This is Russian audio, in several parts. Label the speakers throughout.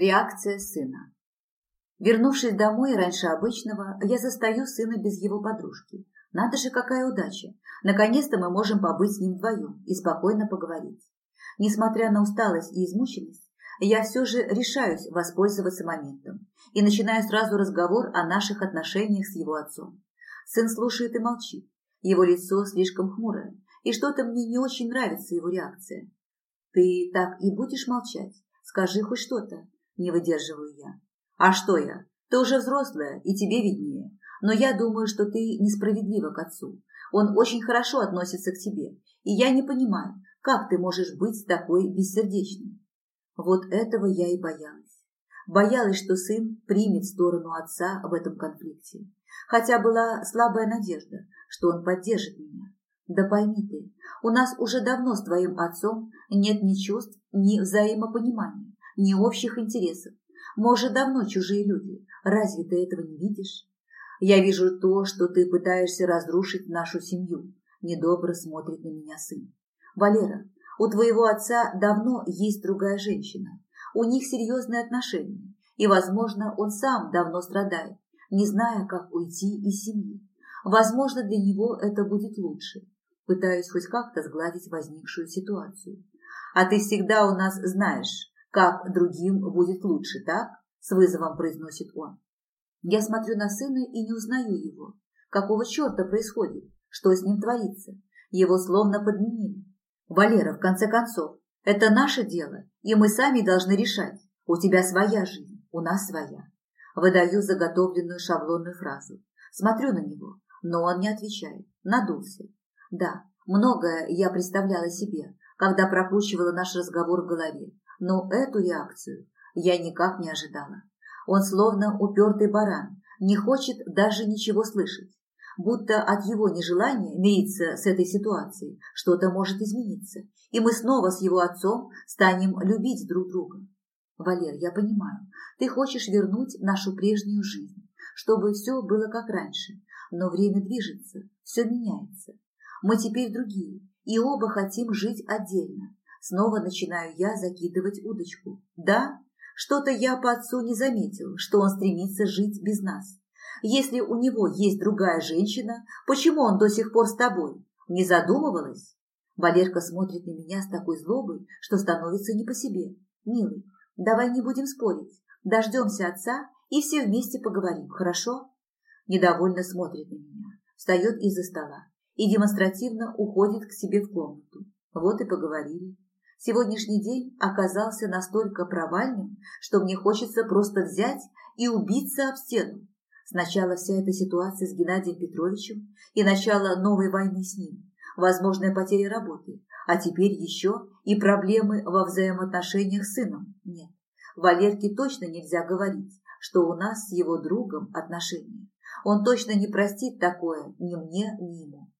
Speaker 1: Реакция сына. Вернувшись домой раньше обычного, я застаю сына без его подружки. Надо же, какая удача. Наконец-то мы можем побыть с ним вдвоем и спокойно поговорить. Несмотря на усталость и измученность, я все же решаюсь воспользоваться моментом и начинаю сразу разговор о наших отношениях с его отцом. Сын слушает и молчит. Его лицо слишком хмурое, и что-то мне не очень нравится его реакция. «Ты так и будешь молчать? Скажи хоть что-то», – не выдерживаю я. «А что я? Ты уже взрослая, и тебе виднее. Но я думаю, что ты несправедлива к отцу. Он очень хорошо относится к тебе, и я не понимаю, как ты можешь быть такой бессердечной?» Вот этого я и боялась. Боялась, что сын примет сторону отца в этом конфликте. Хотя была слабая надежда, что он поддержит меня. Да пойми ты, у нас уже давно с твоим отцом нет ни чувств, ни взаимопонимания, ни общих интересов. Мы давно чужие люди. Разве ты этого не видишь? Я вижу то, что ты пытаешься разрушить нашу семью. Недобро смотрит на меня сын. Валера, у твоего отца давно есть другая женщина. У них серьезные отношения. И, возможно, он сам давно страдает, не зная, как уйти из семьи. Возможно, для него это будет лучше. Пытаюсь хоть как-то сгладить возникшую ситуацию. А ты всегда у нас знаешь, как другим будет лучше, так? С вызовом произносит он. Я смотрю на сына и не узнаю его. Какого черта происходит? Что с ним творится? Его словно подменили. Валера, в конце концов, это наше дело, и мы сами должны решать. У тебя своя жизнь, у нас своя. Выдаю заготовленную шаблонную фразу. Смотрю на него, но он не отвечает. Надулся. Да, многое я представляла себе, когда прокручивала наш разговор в голове, но эту реакцию я никак не ожидала. Он словно упертый баран, не хочет даже ничего слышать. Будто от его нежелания мириться с этой ситуацией что-то может измениться, и мы снова с его отцом станем любить друг друга. Валер, я понимаю, ты хочешь вернуть нашу прежнюю жизнь, чтобы все было как раньше, но время движется, все меняется. Мы теперь другие, и оба хотим жить отдельно. Снова начинаю я закидывать удочку. Да, что-то я по отцу не заметил, что он стремится жить без нас. Если у него есть другая женщина, почему он до сих пор с тобой? Не задумывалась? Валерка смотрит на меня с такой злобой, что становится не по себе. Милый, давай не будем спорить. Дождемся отца и все вместе поговорим, хорошо? Недовольно смотрит на меня, встает из-за стола и демонстративно уходит к себе в комнату. Вот и поговорили. Сегодняшний день оказался настолько провальным, что мне хочется просто взять и убиться об стену. Сначала вся эта ситуация с Геннадием Петровичем и начало новой войны с ним, возможная потеря работы, а теперь еще и проблемы во взаимоотношениях с сыном. Нет, Валерке точно нельзя говорить, что у нас с его другом отношения. Он точно не простит такое ни мне, ни ему.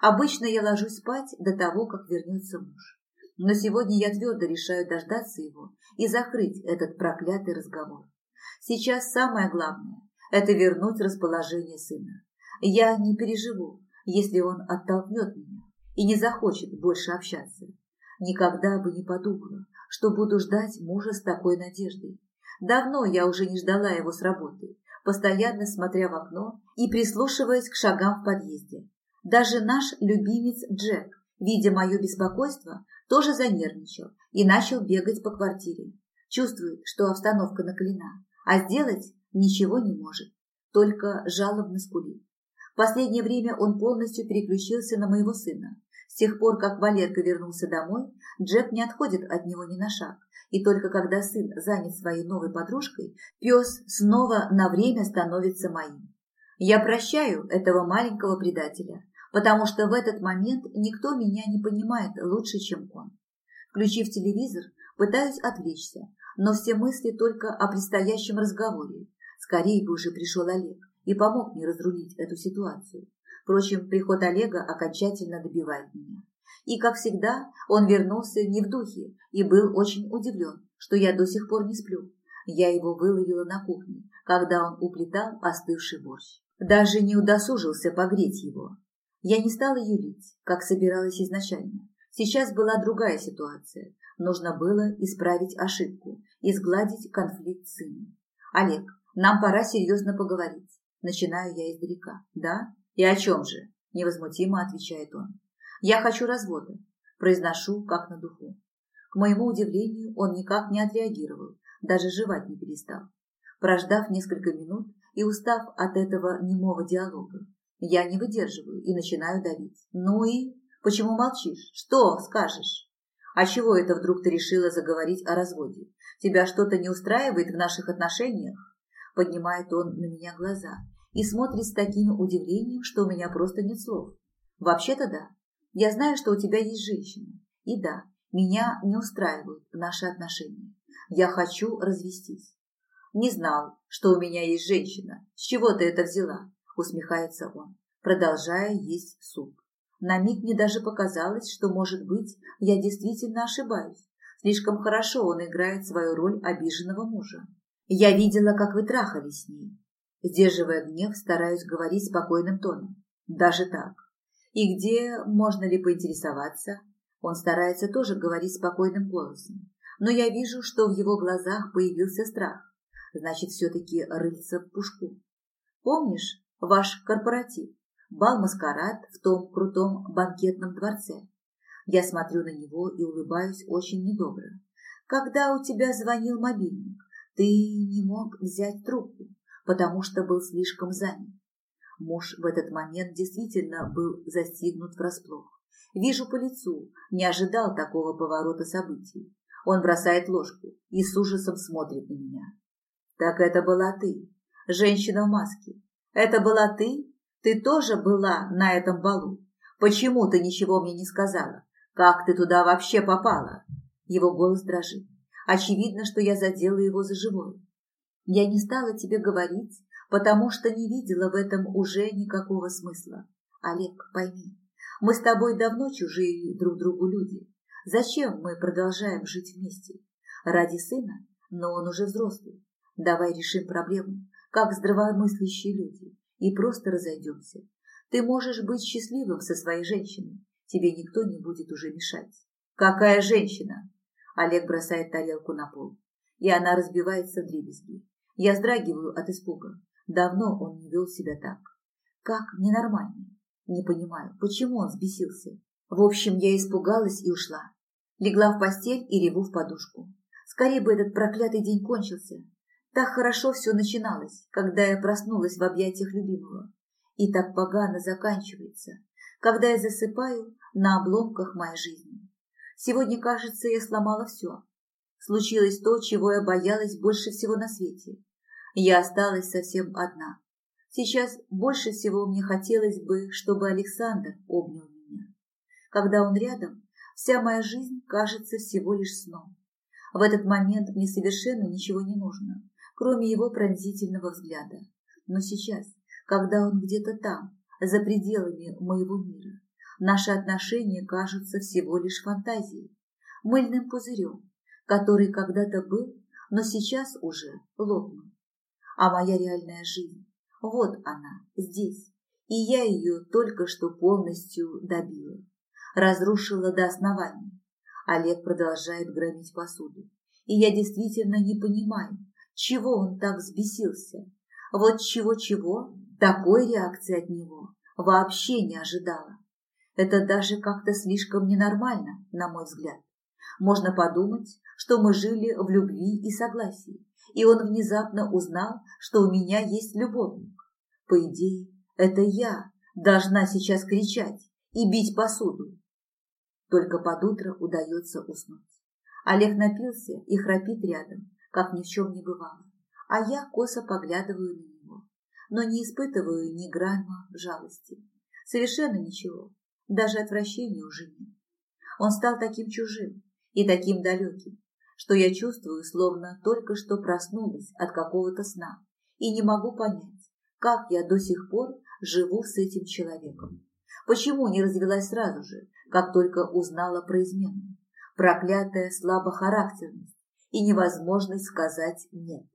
Speaker 1: Обычно я ложусь спать до того, как вернется муж. Но сегодня я твердо решаю дождаться его и закрыть этот проклятый разговор. Сейчас самое главное – это вернуть расположение сына. Я не переживу, если он оттолкнет меня и не захочет больше общаться. Никогда бы не подумала, что буду ждать мужа с такой надеждой. Давно я уже не ждала его с работы, постоянно смотря в окно и прислушиваясь к шагам в подъезде. Даже наш любимец Джек, видя мое беспокойство, тоже занервничал и начал бегать по квартире. Чувствует, что обстановка накалена, а сделать ничего не может, только жалобно скулит. В последнее время он полностью переключился на моего сына. С тех пор, как Валерка вернулся домой, Джек не отходит от него ни на шаг, и только когда сын занят своей новой подружкой, пес снова на время становится моим. Я прощаю этого маленького предателя, потому что в этот момент никто меня не понимает лучше, чем он. Включив телевизор, пытаюсь отвлечься, но все мысли только о предстоящем разговоре. Скорее бы уже пришел Олег и помог мне разрулить эту ситуацию. Впрочем, приход Олега окончательно добивает меня. И, как всегда, он вернулся не в духе и был очень удивлен, что я до сих пор не сплю. Я его выловила на кухне, когда он уплетал остывший борщ. Даже не удосужился погреть его. Я не стала юлить, как собиралась изначально. Сейчас была другая ситуация. Нужно было исправить ошибку и сгладить конфликт с сыном. «Олег, нам пора серьезно поговорить». Начинаю я издалека. «Да? И о чем же?» – невозмутимо отвечает он. «Я хочу развода», – произношу как на духу. К моему удивлению, он никак не отреагировал, даже жевать не перестал. Прождав несколько минут и устав от этого немого диалога, я не выдерживаю и начинаю давить. «Ну и? Почему молчишь? Что скажешь?» «А чего это вдруг ты решила заговорить о разводе? Тебя что-то не устраивает в наших отношениях?» Поднимает он на меня глаза и смотрит с таким удивлением, что у меня просто нет слов. «Вообще-то да. Я знаю, что у тебя есть женщина. И да, меня не устраивают наши отношения. Я хочу развестись». «Не знал, что у меня есть женщина. С чего ты это взяла?» Усмехается он, продолжая есть суп. На миг мне даже показалось, что, может быть, я действительно ошибаюсь. Слишком хорошо он играет свою роль обиженного мужа. Я видела, как вы трахались с ней. Сдерживая гнев, стараюсь говорить спокойным тоном. Даже так. И где, можно ли поинтересоваться? Он старается тоже говорить спокойным голосом. Но я вижу, что в его глазах появился страх. Значит, все-таки рыльца в пушку. Помнишь ваш корпоратив? Бал-маскарад в том крутом банкетном дворце. Я смотрю на него и улыбаюсь очень недобро. Когда у тебя звонил мобильник, ты не мог взять трубку, потому что был слишком занят. Муж в этот момент действительно был застигнут врасплох. Вижу по лицу, не ожидал такого поворота событий. Он бросает ложку и с ужасом смотрит на меня. Так это была ты, женщина в маске. Это была ты? Ты тоже была на этом балу? Почему ты ничего мне не сказала? Как ты туда вообще попала? Его голос дрожит. Очевидно, что я задела его за живое. Я не стала тебе говорить, потому что не видела в этом уже никакого смысла. Олег, пойми, мы с тобой давно чужие друг другу люди. Зачем мы продолжаем жить вместе? Ради сына, но он уже взрослый. Давай решим проблему, как здравомыслящие люди, и просто разойдемся. Ты можешь быть счастливым со своей женщиной, тебе никто не будет уже мешать. Какая женщина? Олег бросает тарелку на пол, и она разбивается в дребезги. Я вздрагиваю от испуга. Давно он не вел себя так. Как ненормально. Не понимаю, почему он взбесился. В общем, я испугалась и ушла. Легла в постель и реву в подушку. Скорее бы этот проклятый день кончился. Так хорошо все начиналось, когда я проснулась в объятиях любимого. И так погано заканчивается, когда я засыпаю на обломках моей жизни. Сегодня, кажется, я сломала все. Случилось то, чего я боялась больше всего на свете. Я осталась совсем одна. Сейчас больше всего мне хотелось бы, чтобы Александр обнял меня. Когда он рядом, вся моя жизнь кажется всего лишь сном. В этот момент мне совершенно ничего не нужно, кроме его пронзительного взгляда. Но сейчас, когда он где-то там, за пределами моего мира, наши отношения кажутся всего лишь фантазией, мыльным пузырем, который когда-то был, но сейчас уже лопнул. А моя реальная жизнь, вот она, здесь, и я ее только что полностью добила, разрушила до основания. Олег продолжает громить посуду, и я действительно не понимаю, чего он так взбесился? Вот чего-чего, такой реакции от него вообще не ожидала. Это даже как-то слишком ненормально, на мой взгляд. Можно подумать, что мы жили в любви и согласии, и он внезапно узнал, что у меня есть любовник. По идее, это я должна сейчас кричать и бить посуду. Только под утро удается уснуть. Олег напился и храпит рядом, как ни в чем не бывало. А я косо поглядываю на него, но не испытываю ни грамма жалости. Совершенно ничего, даже отвращения уже нет. Он стал таким чужим и таким далеким, что я чувствую, словно только что проснулась от какого-то сна и не могу понять, как я до сих пор живу с этим человеком. Почему не развелась сразу же, как только узнала про измену? Проклятая слабохарактерность и невозможность сказать «нет».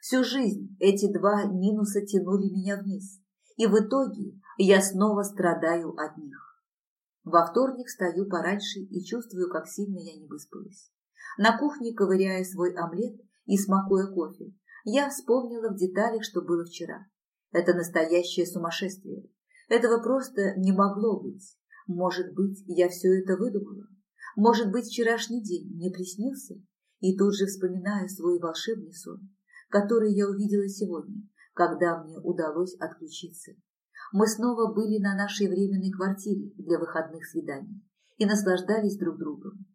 Speaker 1: Всю жизнь эти два минуса тянули меня вниз, и в итоге я снова страдаю от них. Во вторник встаю пораньше и чувствую, как сильно я не выспалась. На кухне, ковыряя свой омлет и смакуя кофе, я вспомнила в деталях, что было вчера. Это настоящее сумасшествие. Этого просто не могло быть. Может быть, я все это выдумала? Может быть, вчерашний день мне приснился? И тут же вспоминаю свой волшебный сон, который я увидела сегодня, когда мне удалось отключиться. Мы снова были на нашей временной квартире для выходных свиданий и наслаждались друг другом.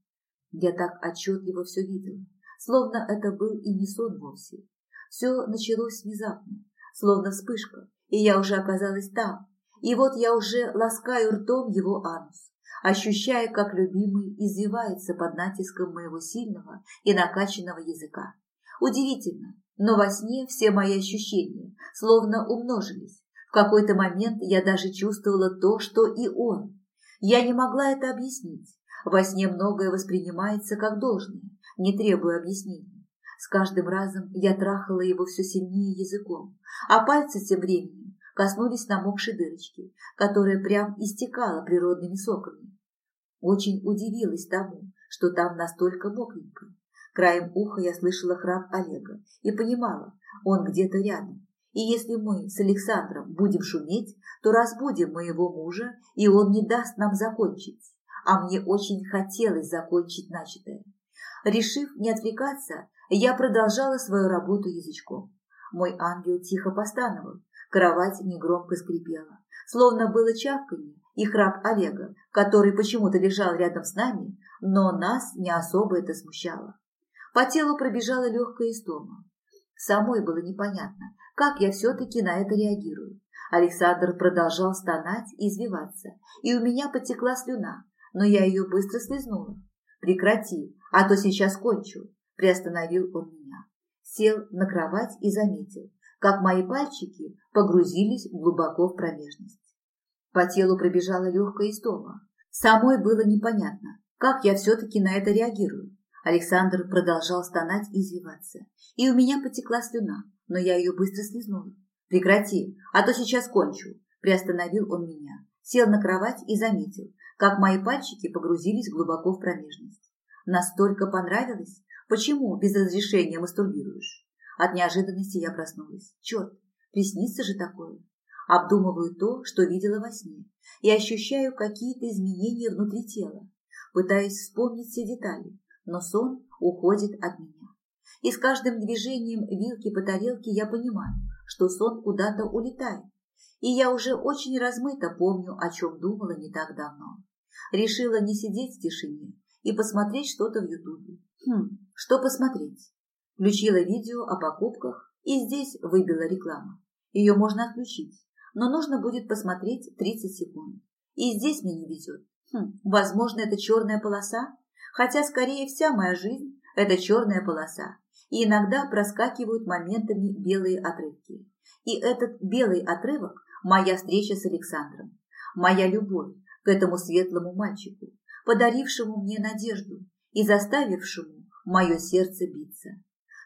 Speaker 1: Я так отчетливо все видела, словно это был и не сон вовсе. Все началось внезапно, словно вспышка, и я уже оказалась там. И вот я уже ласкаю ртом его анус, ощущая, как любимый извивается под натиском моего сильного и накачанного языка. Удивительно, но во сне все мои ощущения словно умножились. В какой-то момент я даже чувствовала то, что и он. Я не могла это объяснить. Во сне многое воспринимается как должное, не требуя объяснений. С каждым разом я трахала его все сильнее языком, а пальцы тем временем коснулись намокшей дырочки, которая прям истекала природными соками. Очень удивилась тому, что там настолько мокренько. Краем уха я слышала храп Олега и понимала, он где-то рядом. И если мы с Александром будем шуметь, то разбудим моего мужа, и он не даст нам закончить. А мне очень хотелось закончить начатое. Решив не отвлекаться, я продолжала свою работу язычком. Мой ангел тихо постановал, кровать негромко скрипела. Словно было чавканье и храп Олега, который почему-то лежал рядом с нами, но нас не особо это смущало. По телу пробежала легкая истома. Самой было непонятно, как я все-таки на это реагирую. Александр продолжал стонать и извиваться, и у меня потекла слюна, но я ее быстро слезнула. «Прекрати, а то сейчас кончу», – приостановил он меня. Сел на кровать и заметил, как мои пальчики погрузились глубоко в промежность. По телу пробежала легкая истома. Самой было непонятно, как я все-таки на это реагирую. Александр продолжал стонать и извиваться. И у меня потекла слюна, но я ее быстро слезнула. «Прекрати, а то сейчас кончу», – приостановил он меня. Сел на кровать и заметил, как мои пальчики погрузились глубоко в промежность. Настолько понравилось? Почему без разрешения мастурбируешь? От неожиданности я проснулась. Черт, приснится же такое. Обдумываю то, что видела во сне, и ощущаю какие-то изменения внутри тела. Пытаюсь вспомнить все детали, но сон уходит от меня. И с каждым движением вилки по тарелке я понимаю, что сон куда-то улетает. И я уже очень размыто помню, о чем думала не так давно. Решила не сидеть в тишине и посмотреть что-то в Ютубе. Хм, что посмотреть? Включила видео о покупках, и здесь выбила реклама. Ее можно отключить, но нужно будет посмотреть 30 секунд. И здесь мне не везет. Хм, возможно, это черная полоса? Хотя, скорее, вся моя жизнь – это черная полоса, и иногда проскакивают моментами белые отрывки. И этот белый отрывок – моя встреча с Александром, моя любовь к этому светлому мальчику, подарившему мне надежду и заставившему мое сердце биться.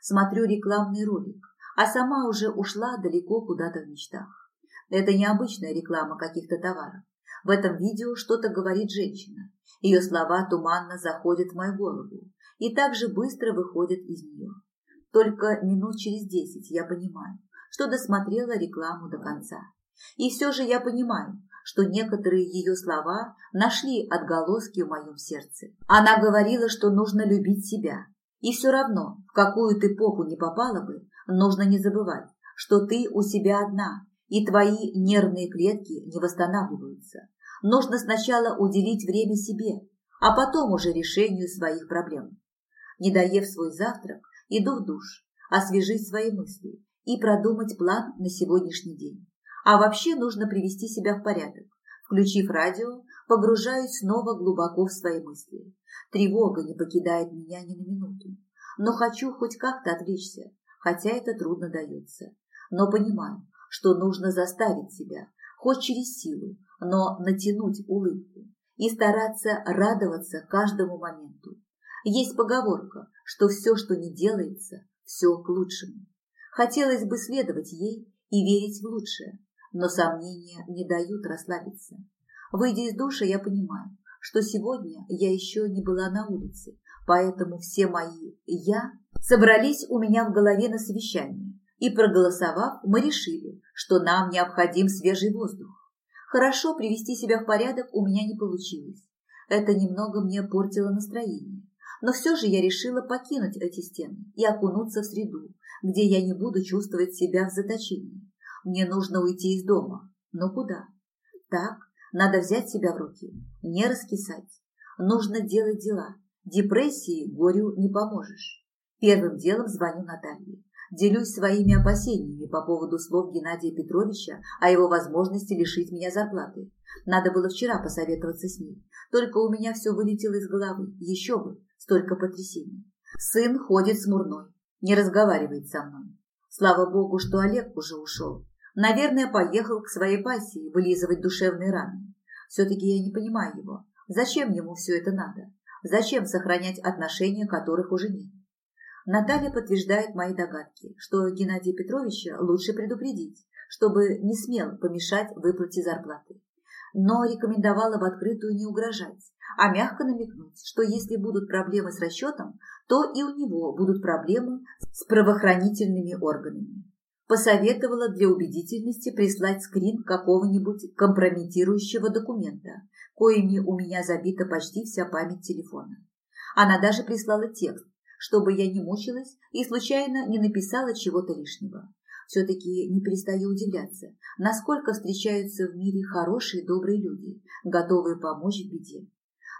Speaker 1: Смотрю рекламный ролик, а сама уже ушла далеко куда-то в мечтах. Это необычная реклама каких-то товаров. В этом видео что-то говорит женщина, ее слова туманно заходят в мою голову и так же быстро выходят из нее. Только минут через десять я понимаю, что досмотрела рекламу до конца. И все же я понимаю, что некоторые ее слова нашли отголоски в моем сердце. Она говорила, что нужно любить себя. И все равно, в какую ты попу не попала бы, нужно не забывать, что ты у себя одна, и твои нервные клетки не восстанавливаются. Нужно сначала уделить время себе, а потом уже решению своих проблем. Не доев свой завтрак, иду в душ, освежить свои мысли и продумать план на сегодняшний день. А вообще нужно привести себя в порядок. Включив радио, погружаюсь снова глубоко в свои мысли. Тревога не покидает меня ни на минуту. Но хочу хоть как-то отвлечься, хотя это трудно дается. Но понимаю, что нужно заставить себя, хоть через силу, но натянуть улыбку и стараться радоваться каждому моменту. Есть поговорка, что все, что не делается, все к лучшему. Хотелось бы следовать ей и верить в лучшее, но сомнения не дают расслабиться. Выйдя из душа, я понимаю, что сегодня я еще не была на улице, Поэтому все мои «я» собрались у меня в голове на совещании, и проголосовав, мы решили, что нам необходим свежий воздух. Хорошо привести себя в порядок у меня не получилось. Это немного мне портило настроение. Но все же я решила покинуть эти стены и окунуться в среду, где я не буду чувствовать себя в заточении. Мне нужно уйти из дома. Но куда? Так, надо взять себя в руки, не раскисать. Нужно делать дела. Депрессии горю не поможешь. Первым делом звоню Наталье. Делюсь своими опасениями по поводу слов Геннадия Петровича о его возможности лишить меня зарплаты. Надо было вчера посоветоваться с ней. Только у меня все вылетело из головы. Еще бы, столько потрясений. Сын ходит смурной, не разговаривает со мной. Слава богу, что Олег уже ушел. Наверное, поехал к своей пассии вылизывать душевные раны. Все-таки я не понимаю его. Зачем ему все это надо? Зачем сохранять отношения, которых уже нет? Наталья подтверждает мои догадки, что Геннадия Петровича лучше предупредить, чтобы не смел помешать выплате зарплаты. Но рекомендовала в открытую не угрожать, а мягко намекнуть, что если будут проблемы с расчетом, то и у него будут проблемы с правоохранительными органами. Посоветовала для убедительности прислать скрин какого-нибудь компрометирующего документа, коими у меня забита почти вся память телефона. Она даже прислала текст, чтобы я не мучилась и случайно не написала чего-то лишнего. Все-таки не перестаю удивляться, насколько встречаются в мире хорошие добрые люди, готовые помочь в беде.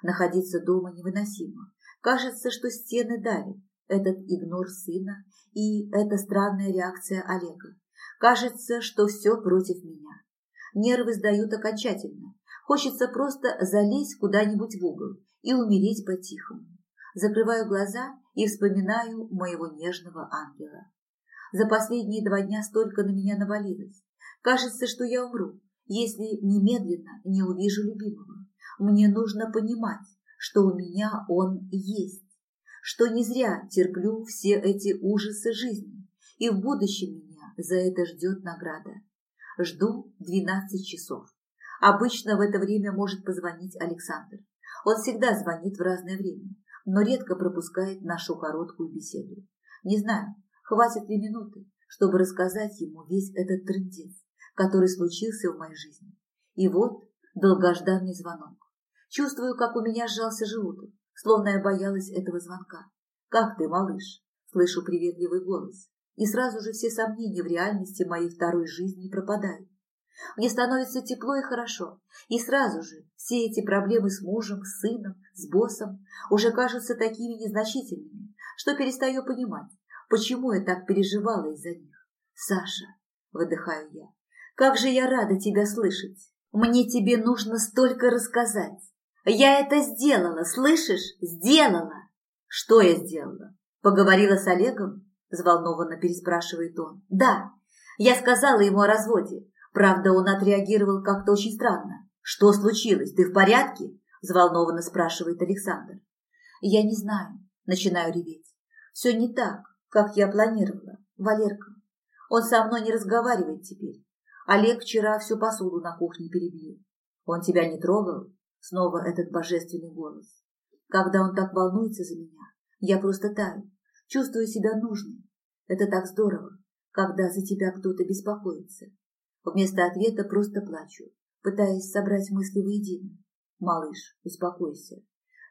Speaker 1: Находиться дома невыносимо. Кажется, что стены давят. Этот игнор сына и эта странная реакция Олега. Кажется, что все против меня. Нервы сдают окончательно. Хочется просто залезть куда-нибудь в угол и умереть по-тихому. Закрываю глаза и вспоминаю моего нежного ангела. За последние два дня столько на меня навалилось. Кажется, что я умру, если немедленно не увижу любимого. Мне нужно понимать, что у меня он есть, что не зря терплю все эти ужасы жизни, и в будущем меня за это ждет награда. Жду 12 часов. Обычно в это время может позвонить Александр. Он всегда звонит в разное время но редко пропускает нашу короткую беседу. Не знаю, хватит ли минуты, чтобы рассказать ему весь этот трындец, который случился в моей жизни. И вот долгожданный звонок. Чувствую, как у меня сжался желудок, словно я боялась этого звонка. «Как ты, малыш?» Слышу приветливый голос. И сразу же все сомнения в реальности моей второй жизни пропадают. Мне становится тепло и хорошо, и сразу же все эти проблемы с мужем, с сыном, с боссом уже кажутся такими незначительными, что перестаю понимать, почему я так переживала из-за них. «Саша», — выдыхаю я, — «как же я рада тебя слышать! Мне тебе нужно столько рассказать! Я это сделала, слышишь? Сделала!» «Что я сделала? Поговорила с Олегом?» – взволнованно переспрашивает он. «Да, я сказала ему о разводе. Правда, он отреагировал как-то очень странно. «Что случилось? Ты в порядке?» – взволнованно спрашивает Александр. «Я не знаю», – начинаю реветь. «Все не так, как я планировала, Валерка. Он со мной не разговаривает теперь. Олег вчера всю посуду на кухне перебил. Он тебя не трогал?» Снова этот божественный голос. Когда он так волнуется за меня, я просто таю, чувствую себя нужной. Это так здорово, когда за тебя кто-то беспокоится. Вместо ответа просто плачу, пытаясь собрать мысли воедино. «Малыш, успокойся.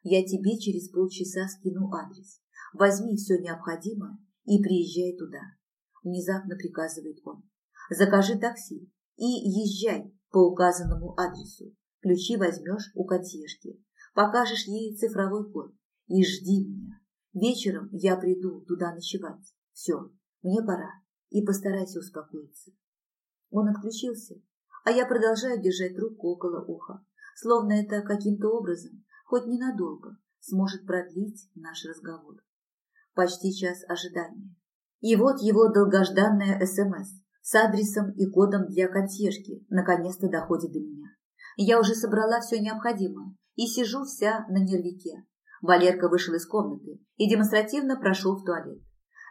Speaker 1: Я тебе через полчаса скину адрес. Возьми все необходимое и приезжай туда», – внезапно приказывает он. «Закажи такси и езжай по указанному адресу. Ключи возьмешь у консьержки, покажешь ей цифровой код и жди меня. Вечером я приду туда ночевать. Все, мне пора, и постарайся успокоиться. Он отключился, а я продолжаю держать трубку около уха, словно это каким-то образом, хоть ненадолго, сможет продлить наш разговор. Почти час ожидания. И вот его долгожданная СМС с адресом и кодом для консьержки наконец-то доходит до меня. Я уже собрала все необходимое и сижу вся на нервике. Валерка вышел из комнаты и демонстративно прошел в туалет.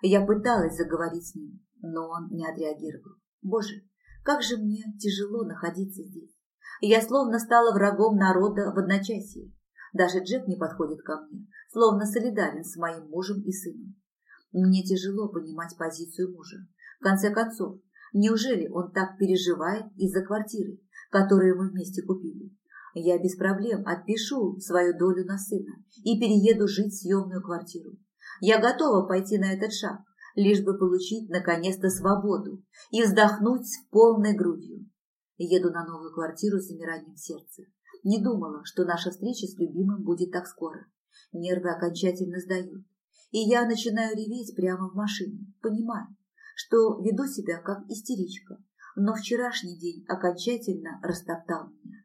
Speaker 1: Я пыталась заговорить с ним, но он не отреагировал. Боже, как же мне тяжело находиться здесь. Я словно стала врагом народа в одночасье. Даже Джек не подходит ко мне, словно солидарен с моим мужем и сыном. Мне тяжело понимать позицию мужа. В конце концов, неужели он так переживает из-за квартиры, которую мы вместе купили? Я без проблем отпишу свою долю на сына и перееду жить в съемную квартиру. Я готова пойти на этот шаг, лишь бы получить наконец-то свободу и вздохнуть с полной грудью. Еду на новую квартиру с замиранием сердца. Не думала, что наша встреча с любимым будет так скоро. Нервы окончательно сдают. И я начинаю реветь прямо в машине, понимаю, что веду себя как истеричка. Но вчерашний день окончательно растоптал меня.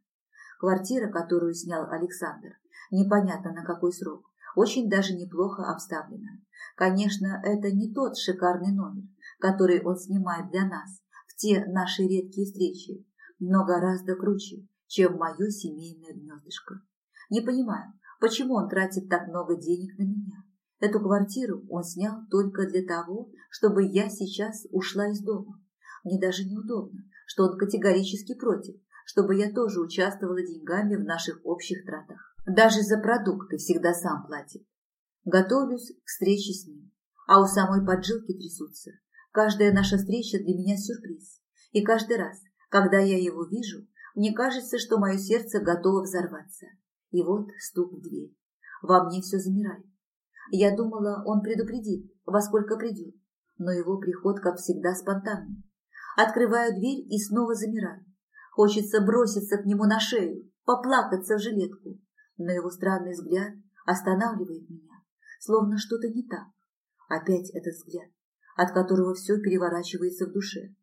Speaker 1: Квартира, которую снял Александр, непонятно на какой срок, очень даже неплохо обставлена. Конечно, это не тот шикарный номер, который он снимает для нас в те наши редкие встречи, но гораздо круче, чем мое семейное гнездышко. Не понимаю, почему он тратит так много денег на меня. Эту квартиру он снял только для того, чтобы я сейчас ушла из дома. Мне даже неудобно, что он категорически против, чтобы я тоже участвовала деньгами в наших общих тратах. Даже за продукты всегда сам платит. Готовлюсь к встрече с ним, а у самой поджилки трясутся. Каждая наша встреча для меня сюрприз. И каждый раз, когда я его вижу, мне кажется, что мое сердце готово взорваться. И вот стук в дверь. Во мне все замирает. Я думала, он предупредит, во сколько придет, но его приход, как всегда, спонтанный. Открываю дверь и снова замираю. Хочется броситься к нему на шею, поплакаться в жилетку, но его странный взгляд останавливает меня, словно что-то не так. Опять этот взгляд, от которого все переворачивается в душе.